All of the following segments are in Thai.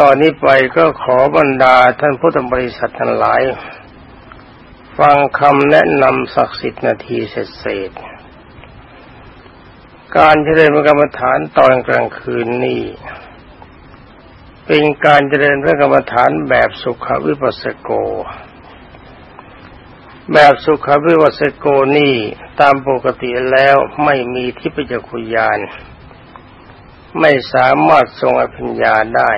ตอนนี้ไปก็ขอบรรดาท่านพุทธบริษัททั้งหลาย ฟังคำแนะนำศักดิ์สิทธิ์นาทีเสร็จเสร็จการเจริญกรรมฐานตอนกลางคืนนี้เป็นการเจริญพระกรรมฐานแบบสุขวิปัสสโก แบบสุขวิปัสสโกนี่ตามปกติแล้วไม่มีทิพยคุยาน ไม่สามารถทรงอภิญญาได้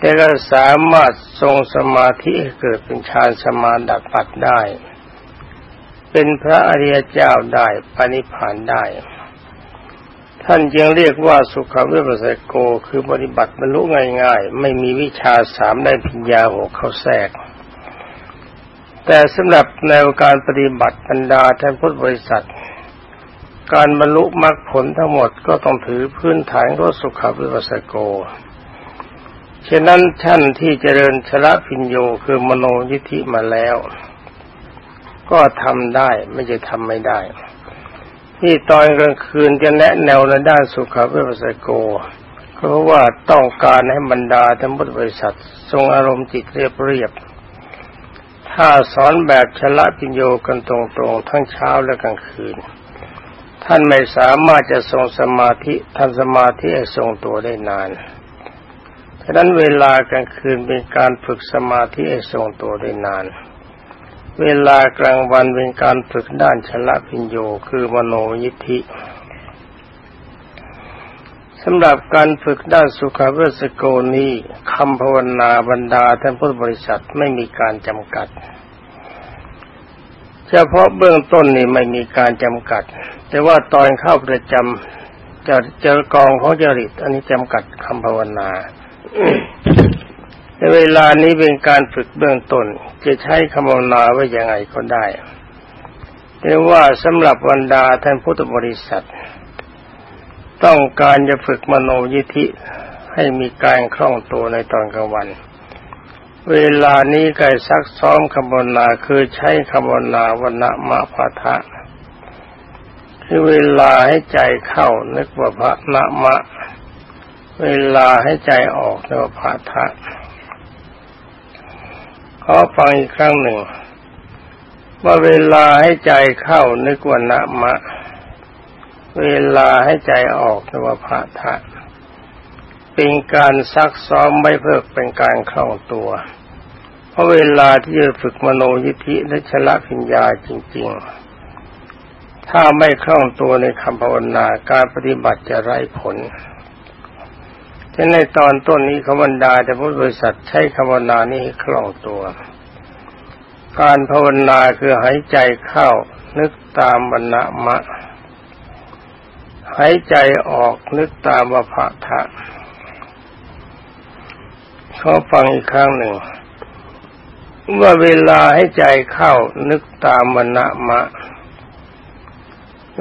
แต่ก็สามารถทรงสมาธิให้เกิดเป็นฌานสมาดับปัดได้ เป็นพระอริยเจ้าได้ปณิพานได้ ท่านจึงเรียกว่าสุขวิปัสสโกคือปฏิบัติบรรลุง่ายๆ ไม่มีวิชาสามได้พิญญาหกเข้าแทรก แต่สำหรับแนวการปฏิบัติบรรดาท่านพุทธบริษัท การบรรลุมรรคผลทั้งหมดก็ต้องถือพื้นฐานของสุขวิปัสสโก ฉะนั้นท่านที่เจริญชละพิญโยคือมโนยิธิมาแล้ว ก็ทำได้ไม่ใช่ทำไม่ได้ ที่ตอนกลางคืนจะแนะแนวในด้านสุขภาพสโก เพราะว่าต้องการให้บรรดาธรรมบริษัท ทรงอารมณ์จิตเรียบเรียบ ถ้าสอนแบบชละพิญโยกันตรงๆ ทั้งเช้าและกลางคืน ท่านไม่สามารถจะทรงสมาธิทำสมาธิให้ทรงตัวได้นานะนั้นเวลากลางคืนเป็นการฝึกสมาธิให้ทรงตัวได้นาน เวลากลางวันเป็นการฝึกด้านชละพิญโยคือมโนยิทธิสำหรับการฝึกด้านสุขเวสโกนี้คำภาวนาบรรดาท่านพุทธบริษัทไม่มีการจำกัด เฉพาะเบื้องต้นนี่ไม่มีการจำกัด แต่ว่าตอนเข้าประจำจะเจอกองของจริตอันนี้จำกัดคำภาวนา เวลานี้เป็นการฝึกเบื้องต้น จะใช้คำภาวนาไว้ยังไงก็ได้ แต่ว่าสำหรับบรรดาท่านพุทธบริษัท ต้องการจะฝึกมโนยิธิให้มีการคล่องตัวในตอนกลางวัน เวลานี้กายซักซ้อมคำวนาคือใช้คำวนาวันมะพะทะคือเวลาให้ใจเข้านึกว่าพระนมะ เวลาให้ใจออกเรียกว่าพาทะขอฟังอีกครั้งหนึ่ง ว่าเวลาให้ใจเข้านึกว่านะมะ เวลาให้ใจออกเรียกว่าพาทะเป็นการซักซ้อมไม่เพื่อเป็นการคล่องตัว เพราะเวลาที่จะฝึกมโนยิธิและชละพิญญาจริง ๆ ถ้าไม่คล่องตัวในคำภาวนาการปฏิบัติจะไร้ผล ฉะนั้นในตอนต้นนี้ขบรรดาแต่พุทธบริษัทใช้คำวนานี้ให้คล่องตัว การภาวนาคือหายใจเข้านึกตามบรรณมะ หายใจออกนึกตามวภะทะเขาฟังอีกครั้งหนึ่ง ว่าเวลาให้ใจเข้านึกตามบรรณมะ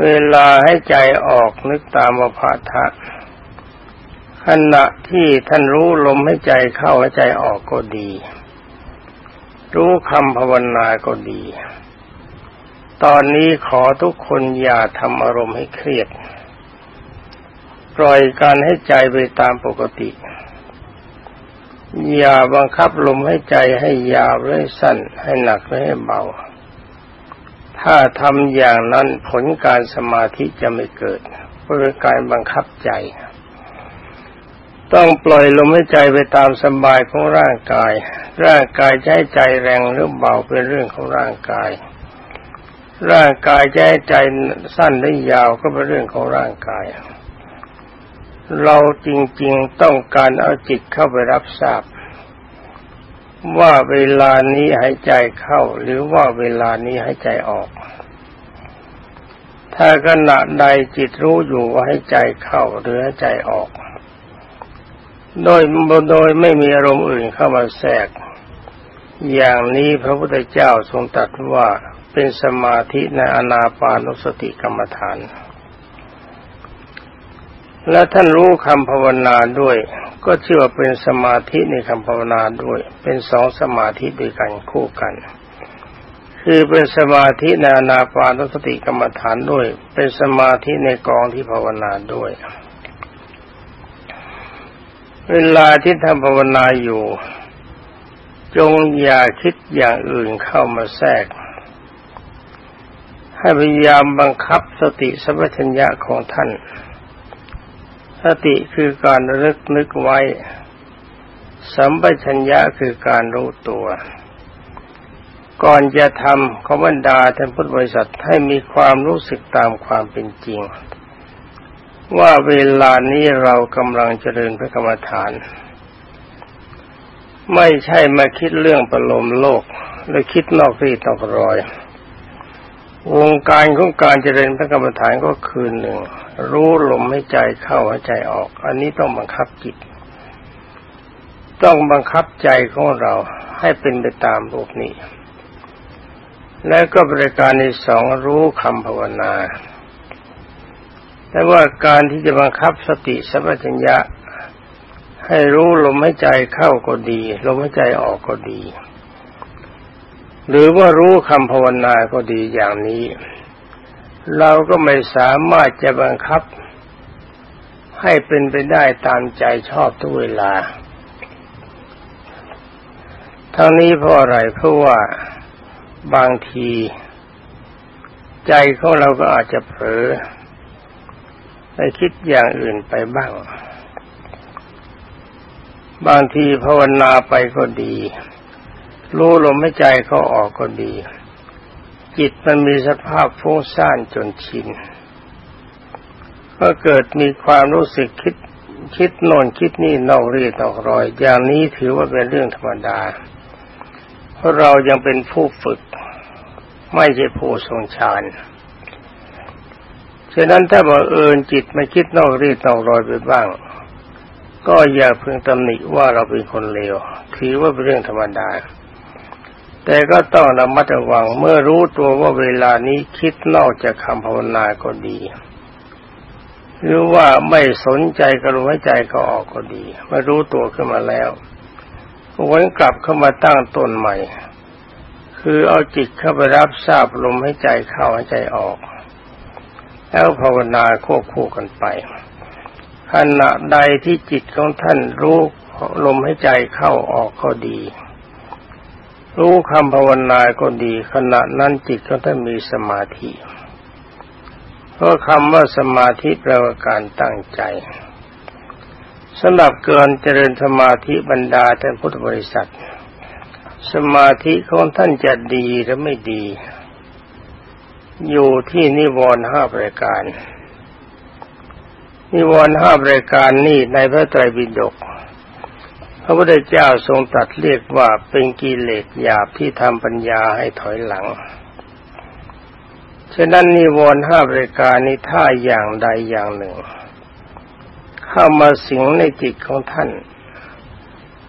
เวลาให้ใจออกนึกตามวภะทะ ขณะที่ท่านรู้ลมให้ใจเข้าให้ใจออกก็ดี รู้คำภาวนาก็ดี ตอนนี้ขอทุกคนอย่าทำอารมณ์ให้เครียด ปล่อยการให้ใจไปตามปกติ อย่าบังคับลมให้ใจให้ยาวหรือสั้น ให้หนักหรือให้เบา ถ้าทำอย่างนั้นผลการสมาธิจะไม่เกิดเพราะการบังคับใจ ต้องปล่อยลมให้ใจไปตามสบายของร่างกาย ร่างกายใช้ใจแรงหรือเบาเป็นเรื่องของร่างกาย ร่างกายใช้ใจสั้นหรือยาวก็เป็นเรื่องของร่างกาย เราจริงๆต้องการเอาจิตเข้าไปรับทราบ ว่าเวลานี้หายใจเข้าหรือว่าเวลานี้หายใจออกถ้าขณะใดจิตรู้อยู่ว่าให้ใจเข้าหรือให้ใจออก โดยโดยไม่มีอารมณ์อื่นเข้ามาแทรก อย่างนี้พระพุทธเจ้าทรงตรัสว่าเป็นสมาธิในอนาปานุสติกรรมฐาน และท่านรู้คำภาวนาด้วย ก็เชื่อเป็นสมาธิในคำภาวนาด้วย เป็นสองสมาธิด้วยกันคู่กัน คือเป็นสมาธิในอนาปานุสติกรรมฐานด้วย เป็นสมาธิในกองที่ภาวนาด้วย เวลาที่ทำภาวนาอยู่ จงอย่าคิดอย่างอื่นเข้ามาแทรก ให้พยายามบังคับสติสัมปชัญญะของท่าน สติคือการรึกนึกไว้ สัมปชัญญะคือการรู้ตัว ก่อนจะทำขบรรดาท่านพุทธบริษัทให้มีความรู้สึกตามความเป็นจริง ว่าเวลานี้เรากำลังเจริญพระกรรมฐาน ไม่ใช่มาคิดเรื่องประโลมโลกหรือคิดนอกรีนอกรอย วงการของการเจริญพระกรรมฐานก็คือหนึ่ง รู้ลมให้ใจเข้าหายใจออก อันนี้ต้องบังคับจิต ต้องบังคับใจของเราให้เป็นไปตามรูปนี้ และก็บริการในสองรู้คำภาวนา แต่ว่าการที่จะบังคับสติสัมปชัญญะ ให้รู้ลมหายใจเข้าก็ดี ลมหายใจออกก็ดี หรือว่ารู้คำภาวนาก็ดีอย่างนี้ เราก็ไม่สามารถจะบังคับ ให้เป็นไปได้ตามใจชอบทุกเวลา ทั้งนี้เพราะอะไรเพราะว่าบางที ใจของเราก็อาจจะเผลอ ไปคิดอย่างอื่นไปบ้าง บางทีภาวนาไปก็ดี รู้ลมหายใจเขาออกก็ดี จิตมันมีสภาพฟุ้งซ่านจนชิน ก็เกิดมีความรู้สึกคิดคิดโน่นคิดนี่นอกรีดนอกรอย อย่างนี้ถือว่าเป็นเรื่องธรรมดา เพราะเรายังเป็นผู้ฝึก ไม่ใช่ผู้ทรงฌาน ฉะนั้นถ้าบอกเอิญจิตไม่คิดนอกรีดนอกรอยไปบ้าง ก็อย่าเพิ่งตำหนิว่าเราเป็นคนเลวถือว่าเป็นเรื่องธรรมดา แต่ก็ต้องระมัดระวังเมื่อรู้ตัวว่าเวลานี้คิดนอกจากคำภาวนาก็ดี หรือว่าไม่สนใจกระลมหายใจก็ออกก็ดีเมื่อรู้ตัวขึ้นมาแล้ววนกลับเข้ามาตั้งต้นใหม่ คือเอาจิตเข้าไปรับทราบลมหายใจเข้าหายใจออก แล้วภาวนาควบคู่กันไป ขณะใดที่จิตของท่านรู้ลมให้ใจเข้าออกก็ดี รู้คำภาวนาก็ดี ขณะนั้นจิตของท่านมีสมาธิเพราะคำว่าสมาธิแปลว่าการตั้งใจสำหรับเกินเจริญสมาธิบรรดาท่านพุทธบริษัท สมาธิของท่านจะดีหรือไม่ดี อยู่ที่นิวรณ์ห้าประการ นิวรณ์ห้าประการนี้ในพระไตรปิฎกพระพุทธเจ้าทรงตัดเรียกว่าเป็นกิเลสหยาบที่ทำปัญญาให้ถอยหลัง ฉะนั้นนิวรณ์ห้าประการนี้ถ้าอย่างใดอย่างหนึ่ง เข้ามาสิงในจิตของท่าน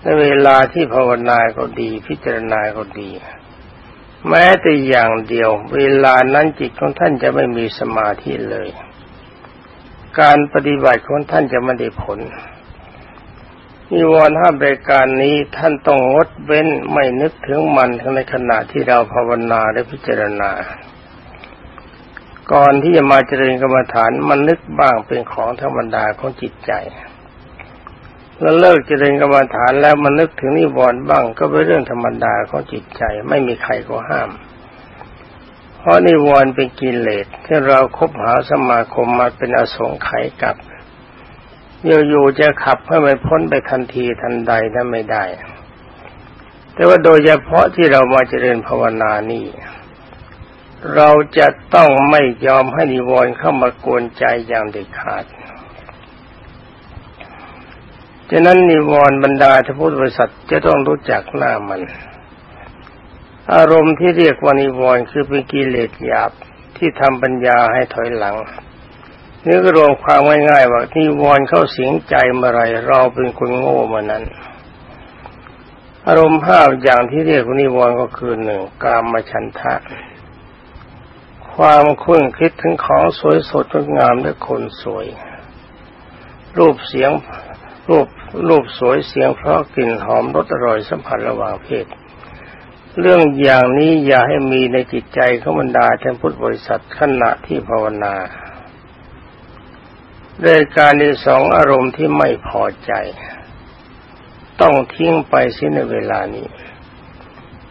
ในเวลาที่ภาวนาก็ดีพิจารณาก็ดี แม้แต่อย่างเดียว เวลานั้นจิตของท่านจะไม่มีสมาธิเลย การปฏิบัติของท่านจะไม่ได้ผลนิวรณ์ห้ารายการนี้ท่านต้องงดเว้นไม่นึกถึงมันทั้งในขณะที่เราภาวนาและพิจารณา ก่อนที่จะมาเจริญกรรมฐานมันนึกบ้างเป็นของธรรมดาของจิตใจ แล้วเลิกเจริญกรรมฐานแล้วมันนึกถึงนิวรณ์บ้าง ก็เป็นเรื่องธรรมดาของจิตใจ ไม่มีใครก็ห้าม เพราะนิวรณ์เป็นกิเลสที่เราคบหาสมาคมมาเป็นอสงไขยกับอยู่ๆจะขับให้มันพ้นไปทันทีทันใดนั้นไม่ได้ แต่ว่าโดยเฉพาะที่เรามาเจริญภาวนานี่เราจะต้องไม่ยอมให้นิวรณ์เข้ามากวนใจอย่างเด็ดขาด ฉะนั้นนิวรณ์บรรดาทพุทธบริษัทจะต้องรู้จักหน้ามัน อารมณ์ที่เรียกว่านิวรณ์คือเป็นกิเลสหยาบที่ทำปัญญาให้ถอยหลังนี่ก็รวมความง่ายๆว่านิวรณ์เข้าเสียงใจเมื่อไรเราเป็นคนโง่เมื่อนั้น อารมณ์ห้าอย่างที่เรียกว่านิวรณ์ก็คือหนึ่งกามฉันทะ ความคุ้นคิดถึงของสวยสดงดงามและคนสวย รูปเสียงรูป รูปสวยเสียงเพราะกลิ่นหอมรสอร่อยสัมผัสระหว่างเพศ เรื่องอย่างนี้อย่าให้มีในจิตใจของบรรดาท่านพุทธบริษัทขณะที่ภาวนาด้วยการในสองอารมณ์ที่ไม่พอใจ ต้องทิ้งไปเสียในเวลานี้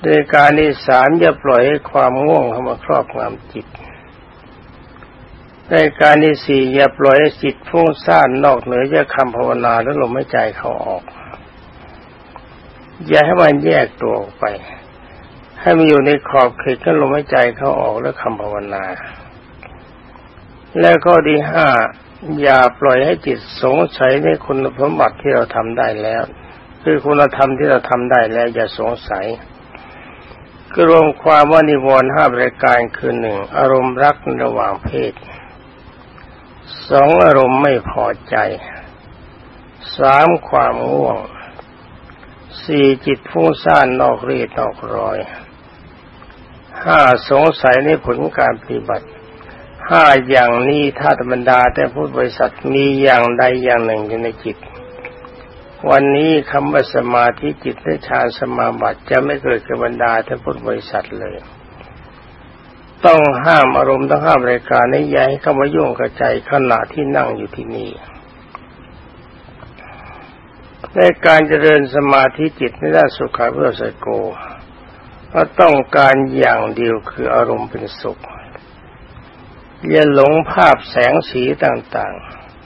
โดยการที่สามอย่าปล่อยให้ความง่วงเข้ามาครอบงำจิต ในการที่สี่อย่าปล่อยจิตฟุ้งซ่านนอกเหนือจากคำภาวนาแล้วลมหายใจเขาออก อย่าให้มันแยกตัวออกไป ให้มันอยู่ในขอบเขตของลมหายใจเขาออกและคำภาวนา แล้วก็ดีห้าอย่าปล่อยให้จิตสงสัยในคุณสมบัติที่เราทำได้แล้ว คือคุณธรรมที่เราทำได้แล้ว อย่าสงสัยก็รวมความว่านิวรณ์ห้าประการคือหนึ่งอารมณ์รักระหว่างเพศ สองอารมณ์ไม่พอใจสามความง่วงสี่จิตฟุ้งซ่านนอกรีดนอกรอยห้าสงสัยในผลการปฏิบัติห้าอย่างนี้ถ้าธรรมดาแต่พูดบริษัทมีอย่างใดอย่างหนึ่งอยู่ในจิต วันนี้คำว่าสมาธิจิตและฌานสมาบัติจะไม่เกิดกับบรรดาแต่พุทธบริษัทเลย ต้องห้ามอารมณ์ต้องห้ามรายการนี้อย่าให้เข้ามายุ่งกับใจขณะที่นั่งอยู่ที่นี่ในการเจริญสมาธิจิตในด้านสุขาเพื่อสโกก็ต้องการอย่างเดียวคืออารมณ์เป็นสุขอย่าหลงภาพแสงสีต่าง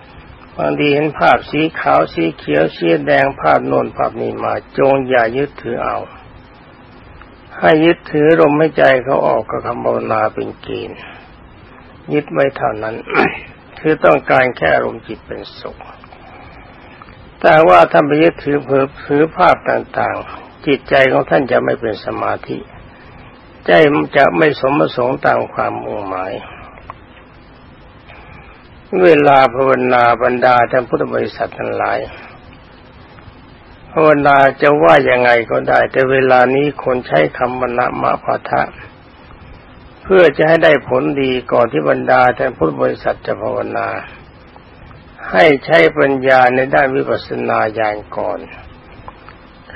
ๆ บางทีเห็นภาพสีขาวสีเขียวสีแดงภาพโน้นภาพนี้มาจงอย่ายึดถือเอา ให้ยึดถือลมหายใจเขาออกกับคำภาวนาเป็นเกณฑ์ยึดไว้เท่านั้น คือต้องการแค่อารมจิตเป็นสุข แต่ว่าท่านไปยึดถือเผอถือภาพต่างๆ จิตใจของท่านจะไม่เป็นสมาธิ ใจมันจะไม่สมประสงค์ตามความมุ่งหมาย เวลาภาวนาบรรดาท่านพุทธบริษัททั้งหลาย ภาวนาจะว่ายังไงก็ได้ แต่เวลานี้คนใช้คำมณมะพะทะ เพื่อจะให้ได้ผลดีก่อนที่บรรดาท่านพุทธบริษัทจะภาวนา ให้ใช้ปัญญาในด้านวิปัสสนาญาณก่อน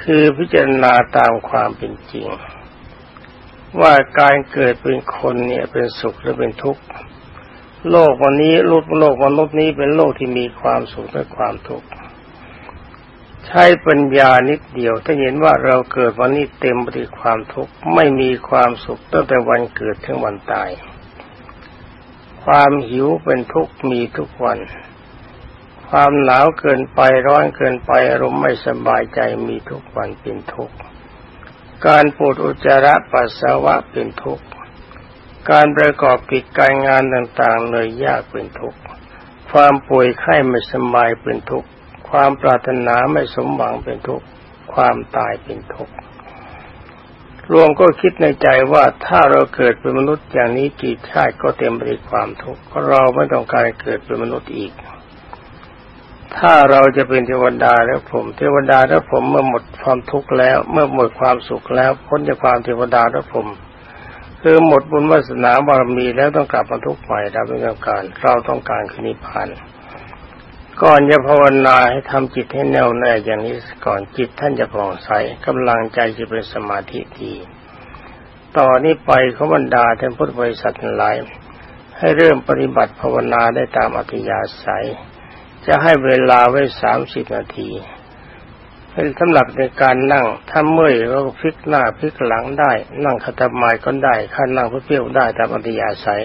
คือพิจารณาตามความเป็นจริง ว่าการเกิดเป็นคนเนี่ยเป็นสุขหรือเป็นทุกข์ โลกวันนี้โลกโลกมนุษย์นี้เป็นโลกที่มีความสุขและความทุกข์ ใช้ปัญญานิดเดียว ถ้าเห็นว่าเราเกิดวันนี้เต็มไปด้วยความทุกข์ไม่มีความสุขตั้งแต่วันเกิดถึงวันตาย ความหิวเป็นทุกข์มีทุกวัน ความหนาวเกินไปร้อนเกินไปอารมณ์ไม่สบายใจมีทุกวันเป็นทุกข์การปวดอุจจาระปัสสาวะเป็นทุกข์การประกอบกิจการงานต่างๆเลยยากเป็นทุกข์ความป่วยไข้ไม่สบายเป็นทุกข์ ความปรารถนาไม่สมหวังเป็นทุกข์ความตายเป็นทุกข์รวมก็คิดในใจว่าถ้าเราเกิดเป็นมนุษย์อย่างนี้กี่ชาติก็เต็มไปด้วยความทุกข์เราะเราไม่ต้องการเกิดเป็นมนุษย์อีก ถ้าเราจะเป็นเทวดาแล้วผมเทวดาแล้วผมเมื่อหมดความทุกข์แล้ว เมื่อหมดความสุขแล้วพ้นจากความเทวดาแล้วผมคือหมดบุญวาสนาบารมีแล้วต้องกลับมาทุกข์ใหม่เราไม่ต้องการ เราต้องการคือนิพพาน ก่อนจะภาวนาให้ทำจิตให้แน่วแน่อย่างนี้ก่อนจิตท่านจะผ่องใสกำลังใจจะเป็นสมาธิดีต่อนนี้ไปขบรรดาท่านพุทธบริษัทหลาย ให้เริ่มปฏิบัติภาวนาได้ตามอัธยาศัย จะให้เวลาไว้สามสิบนาทีเป็นสำหรับในการนั่งถ้าเมื่อยก็พลิกหน้าพลิกหลังได้ นั่งคัตมายก็ได้ขั้นนั่งเพื่อได้ตามอัธยาศัย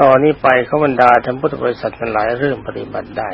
ตอนนี้ไปเขาบรรดาท่านพุทธบริษัททั้งหลายเริ่มปฏิบัติได้